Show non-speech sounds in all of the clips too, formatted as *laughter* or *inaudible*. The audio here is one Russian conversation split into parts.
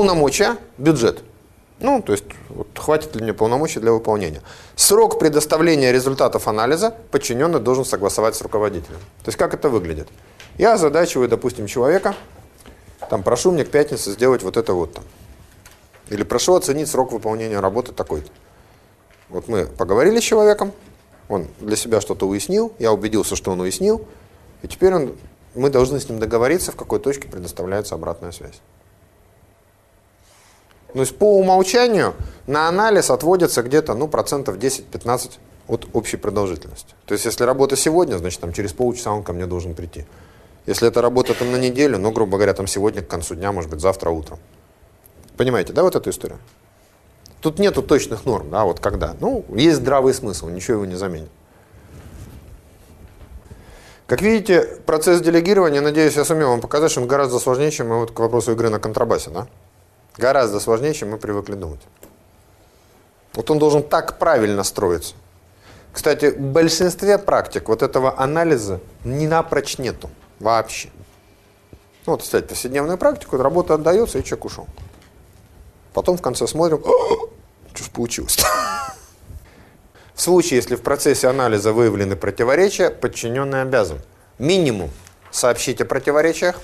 полномочия, бюджет. Ну, то есть, вот, хватит ли мне полномочий для выполнения. Срок предоставления результатов анализа подчиненный должен согласовать с руководителем. То есть, как это выглядит? Я озадачиваю, допустим, человека, там, прошу мне к пятнице сделать вот это вот там. Или прошу оценить срок выполнения работы такой-то. Вот мы поговорили с человеком, он для себя что-то уяснил, я убедился, что он уяснил, и теперь он, мы должны с ним договориться, в какой точке предоставляется обратная связь. То есть по умолчанию на анализ отводится где-то ну, процентов 10-15 от общей продолжительности. То есть если работа сегодня, значит там через полчаса он ко мне должен прийти. Если это работа там на неделю, ну, грубо говоря, там сегодня к концу дня, может быть, завтра утром. Понимаете, да, вот эту историю? Тут нету точных норм, да, вот когда. Ну, есть здравый смысл, ничего его не заменит. Как видите, процесс делегирования, надеюсь, я сумел вам показать, что он гораздо сложнее, чем вот к вопросу игры на контрабасе, да? Гораздо сложнее, чем мы привыкли думать. Вот он должен так правильно строиться. Кстати, в большинстве практик вот этого анализа ни напрочь нету. Вообще. Ну, вот, кстати, повседневную практику, работа отдается, и человек ушел. Потом в конце смотрим, что ж получилось? *laughs* В случае, если в процессе анализа выявлены противоречия, подчиненный обязан минимум сообщить о противоречиях,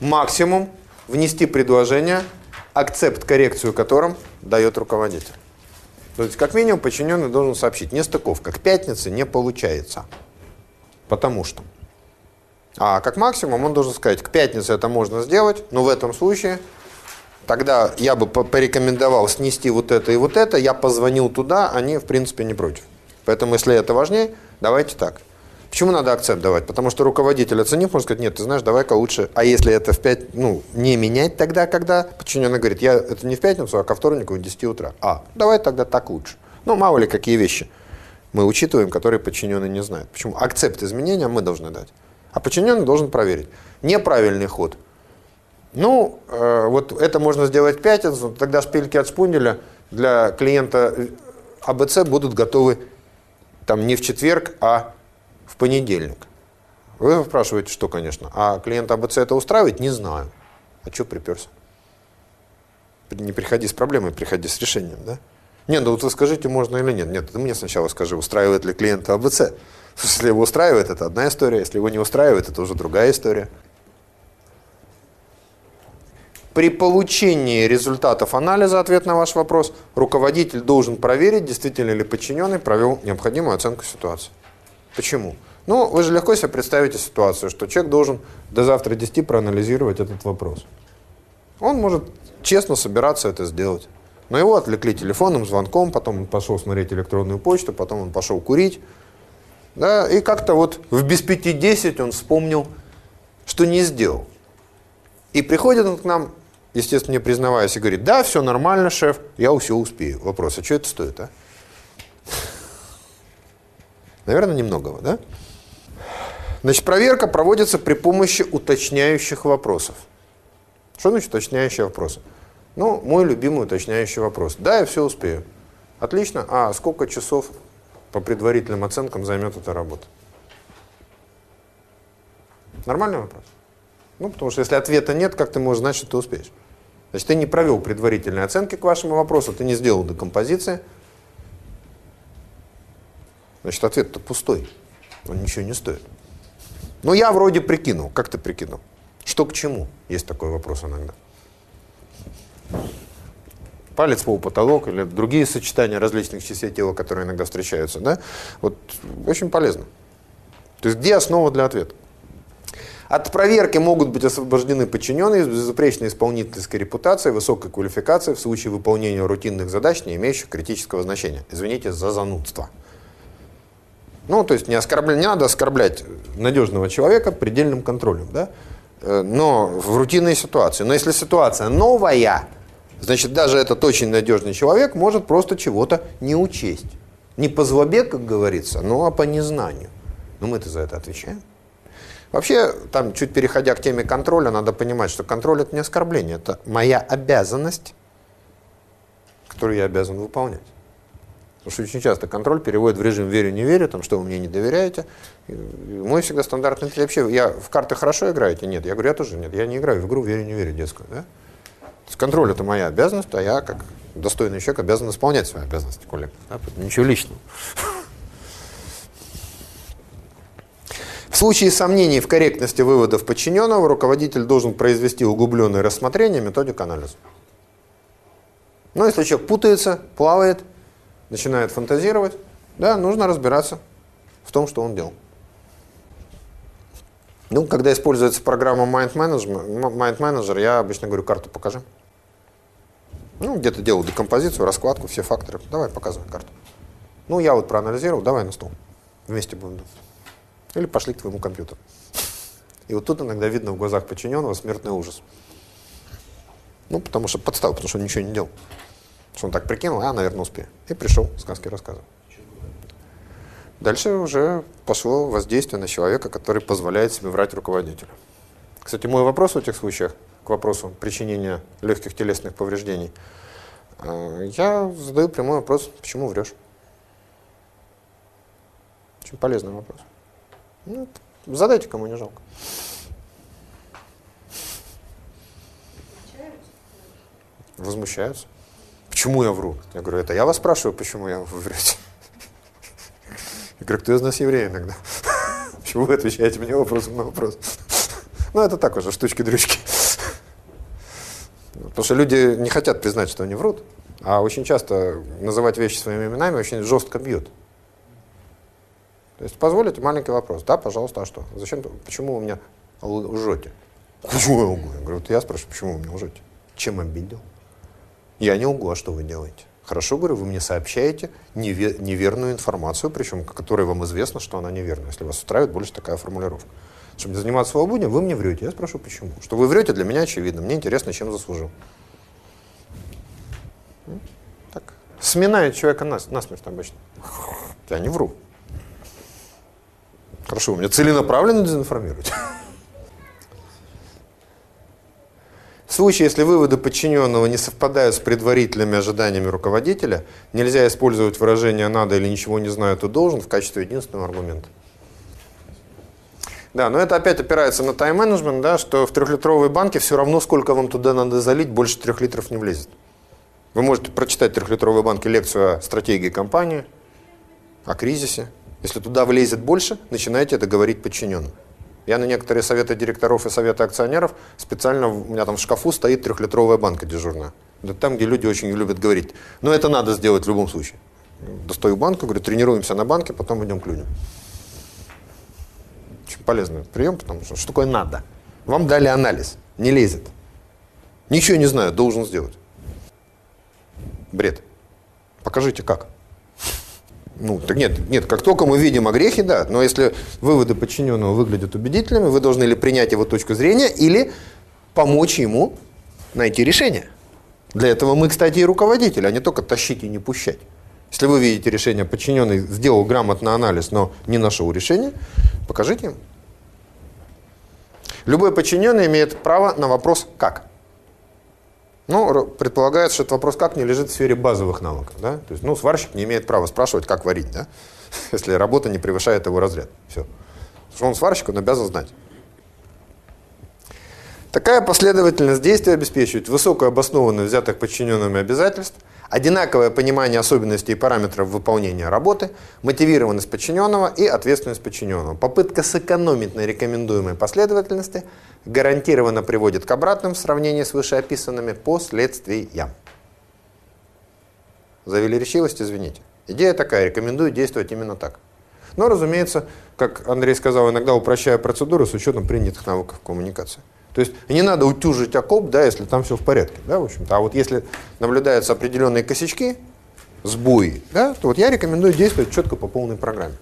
максимум внести предложение акцепт, коррекцию которым дает руководитель. То есть, как минимум, подчиненный должен сообщить, нестыковка к пятнице не получается. Потому что. А как максимум он должен сказать, к пятнице это можно сделать, но в этом случае тогда я бы порекомендовал снести вот это и вот это, я позвонил туда, они в принципе не против. Поэтому если это важнее, давайте так. Почему надо акцепт давать? Потому что руководитель, оценив, может сказать, нет, ты знаешь, давай-ка лучше, а если это в 5, ну, не менять тогда, когда подчиненный говорит, я это не в пятницу, а ко вторнику в 10 утра. А, давай тогда так лучше. Ну, мало ли какие вещи мы учитываем, которые подчиненный не знает. Почему? Акцепт изменения мы должны дать. А подчиненный должен проверить. Неправильный ход. Ну, э, вот это можно сделать в пятницу, тогда шпильки от шпунделя для клиента АБЦ будут готовы там не в четверг, а в понедельник. Вы спрашиваете, что, конечно. А клиент АБЦ это устраивает? Не знаю. А что приперся? Не приходи с проблемой, приходи с решением, да? Нет, ну вот вы скажите, можно или нет. Нет, ты мне сначала скажи, устраивает ли клиента АБЦ. Если его устраивает, это одна история. Если его не устраивает, это уже другая история. При получении результатов анализа ответ на ваш вопрос, руководитель должен проверить, действительно ли подчиненный провел необходимую оценку ситуации. Почему? Ну, вы же легко себе представите ситуацию, что человек должен до завтра 10 проанализировать этот вопрос. Он может честно собираться это сделать. Но его отвлекли телефонным звонком, потом он пошел смотреть электронную почту, потом он пошел курить. Да, и как-то вот в без пяти десять он вспомнил, что не сделал. И приходит он к нам, естественно, не признаваясь, и говорит, да, все нормально, шеф, я все успею. Вопрос, а что это стоит, а? Наверное, немногого, да? Значит, проверка проводится при помощи уточняющих вопросов. Что значит уточняющие вопросы? Ну, мой любимый уточняющий вопрос. Да, я все успею. Отлично. А сколько часов по предварительным оценкам займет эта работа? Нормальный вопрос? Ну, потому что если ответа нет, как ты можешь знать, что ты успеешь? Значит, ты не провел предварительные оценки к вашему вопросу, ты не сделал декомпозиции, Значит, ответ-то пустой. Он ничего не стоит. Но я вроде прикинул. Как ты прикинул? Что к чему? Есть такой вопрос иногда. Палец, пол, потолок или другие сочетания различных частей тела, которые иногда встречаются. Да? Вот очень полезно. То есть где основа для ответа? От проверки могут быть освобождены подчиненные с безупречной исполнительской репутацией, высокой квалификацией в случае выполнения рутинных задач, не имеющих критического значения. Извините за занудство. Ну, то есть не, оскорбля... не надо оскорблять надежного человека предельным контролем, да? Э, но в рутинной ситуации. Но если ситуация новая, значит, даже этот очень надежный человек может просто чего-то не учесть. Не по злобе, как говорится, но а по незнанию. Но мы-то за это отвечаем. Вообще, там, чуть переходя к теме контроля, надо понимать, что контроль – это не оскорбление, это моя обязанность, которую я обязан выполнять. Потому что очень часто контроль переводит в режим «верю-не верю», там, что вы мне не доверяете. И мой всегда стандартный ответ вообще, я в карты хорошо играете? Нет. Я говорю, я тоже нет, я не играю в игру «верю-не верю» детскую. Да? Контроль – это моя обязанность, а я, как достойный человек, обязан исполнять свои обязанности коллег. Да? Ничего личного. В случае сомнений в корректности выводов подчиненного, руководитель должен произвести углубленное рассмотрение методик анализа. Но если человек путается, плавает, начинает фантазировать, да, нужно разбираться в том, что он делал. Ну, когда используется программа Mind Manager, Mind Manager я обычно говорю, карту покажи. Ну, где-то делал декомпозицию, раскладку, все факторы. Давай, показывай карту. Ну, я вот проанализировал, давай на стол. Вместе будем думать. Или пошли к твоему компьютеру. И вот тут иногда видно в глазах подчиненного смертный ужас. Ну, потому что подстава, потому что он ничего не делал. Что он так прикинул, а, наверное, успею. И пришел, сказки рассказывал. Дальше уже пошло воздействие на человека, который позволяет себе врать руководителю. Кстати, мой вопрос в этих случаях, к вопросу причинения легких телесных повреждений, э, я задаю прямой вопрос, почему врешь? Очень полезный вопрос. Ну, задайте, кому не жалко. Возмущаются. Почему я вру? Я говорю, это я вас спрашиваю, почему я вы врете. Я говорю, кто из нас еврей иногда? *laughs* Почему вы отвечаете мне вопросом на вопрос? Ну, это так уже, штучки-дрючки. Потому что люди не хотят признать, что они врут, а очень часто называть вещи своими именами очень жестко бьют. То есть позволите маленький вопрос. Да, пожалуйста, а что? Зачем? Почему вы меня лжете? Почему я лгу? Я говорю, вот я спрашиваю, почему вы меня лжете? Чем обидел? Я не лгу, а что вы делаете? Хорошо, говорю, вы мне сообщаете неверную информацию, причем, которой вам известно, что она неверная, если вас устраивает больше такая формулировка. Чтобы не заниматься свободнее, вы мне врете. Я спрашиваю, почему? Что вы врете, для меня очевидно. Мне интересно, чем заслужил. Так. Сминает человека нас, насмерть обычно. Я не вру. Хорошо, вы меня целенаправленно дезинформируете. В случае, если выводы подчиненного не совпадают с предварительными ожиданиями руководителя, нельзя использовать выражение «надо» или «ничего не знаю, ты должен» в качестве единственного аргумента. Да, но это опять опирается на тайм-менеджмент, да, что в трехлитровой банке все равно, сколько вам туда надо залить, больше трех литров не влезет. Вы можете прочитать в трехлитровой банке лекцию о стратегии компании, о кризисе, если туда влезет больше, начинайте это говорить подчиненным. Я на некоторые советы директоров и советы акционеров специально, у меня там в шкафу стоит трехлитровая банка дежурная. Это там, где люди очень любят говорить. Но это надо сделать в любом случае. Достаю банку, говорю, тренируемся на банке, потом идем к людям. Очень полезный прием, потому что что такое надо? Вам дали анализ, не лезет. Ничего не знаю, должен сделать. Бред. Покажите как. Ну, так нет, нет, как только мы видим о грехе, да, но если выводы подчиненного выглядят убедительными, вы должны или принять его точку зрения, или помочь ему найти решение. Для этого мы, кстати, и руководители, а не только тащить и не пущать. Если вы видите решение, подчиненный сделал грамотный анализ, но не нашел решение, покажите ему. Любой подчиненный имеет право на вопрос «как?». Ну, предполагается, что этот вопрос как не лежит в сфере базовых навыков. Да? То есть, ну, сварщик не имеет права спрашивать, как варить, да? *laughs* если работа не превышает его разряд. Все. Что он сварщик, он обязан знать. Такая последовательность действий обеспечивает высокую обоснованность взятых подчиненными обязательств, одинаковое понимание особенностей и параметров выполнения работы, мотивированность подчиненного и ответственность подчиненного. Попытка сэкономить на рекомендуемой последовательности гарантированно приводит к обратным в сравнении с вышеописанными последствиям. Завели речивость, извините. Идея такая, рекомендую действовать именно так. Но, разумеется, как Андрей сказал, иногда упрощая процедуру с учетом принятых навыков коммуникации. То есть не надо утюжить окоп, да, если там все в порядке, да, в общем-то. А вот если наблюдаются определенные косячки, сбои, да, то вот я рекомендую действовать четко по полной программе.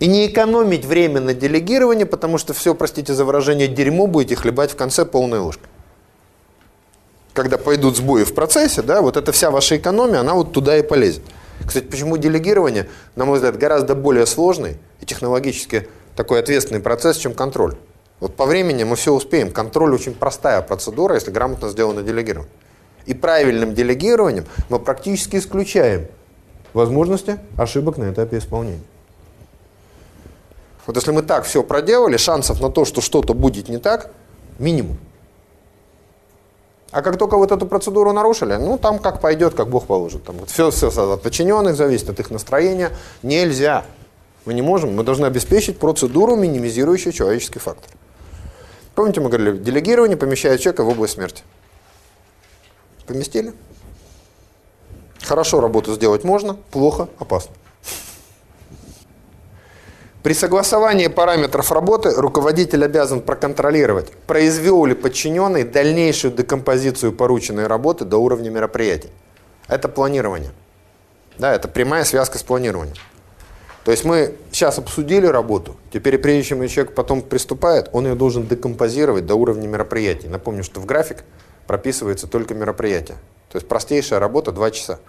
И не экономить время на делегирование, потому что все, простите за выражение, дерьмо будете хлебать в конце полной ложкой. Когда пойдут сбои в процессе, да, вот эта вся ваша экономия, она вот туда и полезет. Кстати, почему делегирование, на мой взгляд, гораздо более сложный и технологически такой ответственный процесс, чем контроль. Вот по времени мы все успеем. Контроль очень простая процедура, если грамотно сделано делегирование. И правильным делегированием мы практически исключаем возможности ошибок на этапе исполнения. Вот если мы так все проделали, шансов на то, что что-то будет не так, минимум. А как только вот эту процедуру нарушили, ну там как пойдет, как Бог положит. Там вот все, все от подчиненных зависит, от их настроения. Нельзя. Мы не можем, мы должны обеспечить процедуру, минимизирующую человеческий фактор. Помните, мы говорили, делегирование помещает человека в область смерти. Поместили? Хорошо работу сделать можно, плохо, опасно. При согласовании параметров работы руководитель обязан проконтролировать, произвел ли подчиненный дальнейшую декомпозицию порученной работы до уровня мероприятий. Это планирование. Да, это прямая связка с планированием. То есть мы сейчас обсудили работу, теперь прежде чем человек потом приступает, он ее должен декомпозировать до уровня мероприятий. Напомню, что в график прописывается только мероприятие. То есть простейшая работа 2 часа.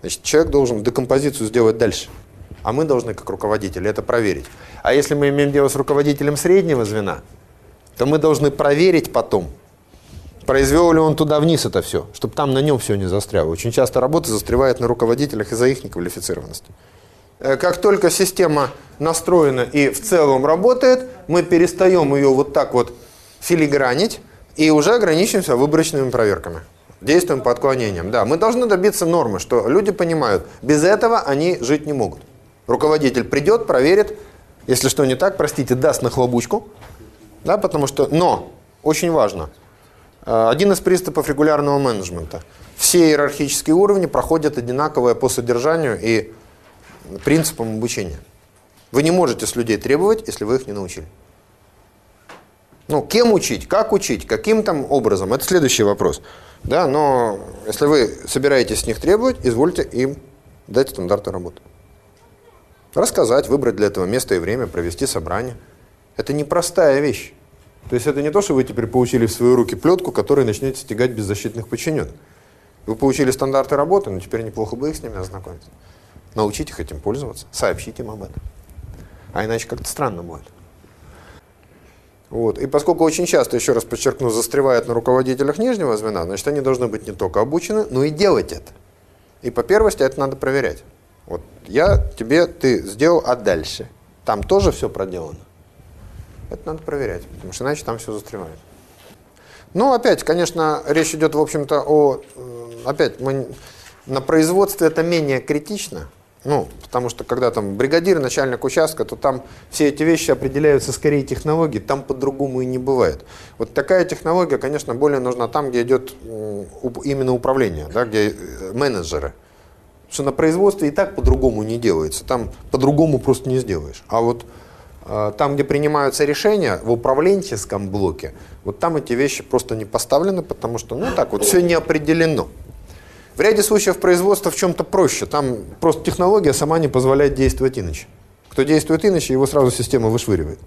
Значит, человек должен декомпозицию сделать дальше. А мы должны, как руководители, это проверить. А если мы имеем дело с руководителем среднего звена, то мы должны проверить потом, произвел ли он туда вниз это все, чтобы там на нем все не застряло. Очень часто работа застревает на руководителях из-за их неквалифицированности. Э, как только система настроена и в целом работает, мы перестаем ее вот так вот филигранить и уже ограничимся выборочными проверками. Действуем по отклонениям. Да, мы должны добиться нормы, что люди понимают, без этого они жить не могут. Руководитель придет, проверит, если что не так, простите, даст нахлобучку, да, потому что, но, очень важно, э, один из приступов регулярного менеджмента. Все иерархические уровни проходят одинаковое по содержанию и принципам обучения. Вы не можете с людей требовать, если вы их не научили. Ну, кем учить, как учить, каким там образом, это следующий вопрос. Да, но если вы собираетесь с них требовать, извольте им дать стандарты работы. Рассказать, выбрать для этого место и время, провести собрание. Это непростая вещь. То есть это не то, что вы теперь получили в свои руки плетку, которой начнете стягать беззащитных подчиненных. Вы получили стандарты работы, но теперь неплохо бы их с ними ознакомиться. Научить их этим пользоваться, сообщить им об этом. А иначе как-то странно будет. Вот. И поскольку очень часто, еще раз подчеркну, застревают на руководителях нижнего звена, значит, они должны быть не только обучены, но и делать это. И по первости это надо проверять. Вот я тебе, ты сделал, а дальше? Там тоже все проделано? Это надо проверять, потому что иначе там все застревает. Ну, опять, конечно, речь идет, в общем-то, о... Э, опять, мы, на производстве это менее критично, ну, потому что когда там бригадир, начальник участка, то там все эти вещи определяются скорее технологией, там по-другому и не бывает. Вот такая технология, конечно, более нужна там, где идет именно управление, да, где э, менеджеры что на производстве и так по-другому не делается. Там по-другому просто не сделаешь. А вот э, там, где принимаются решения в управленческом блоке, вот там эти вещи просто не поставлены, потому что, ну так вот, все не определено. В ряде случаев производство в чем-то проще. Там просто технология сама не позволяет действовать иначе. Кто действует иначе, его сразу система вышвыривает.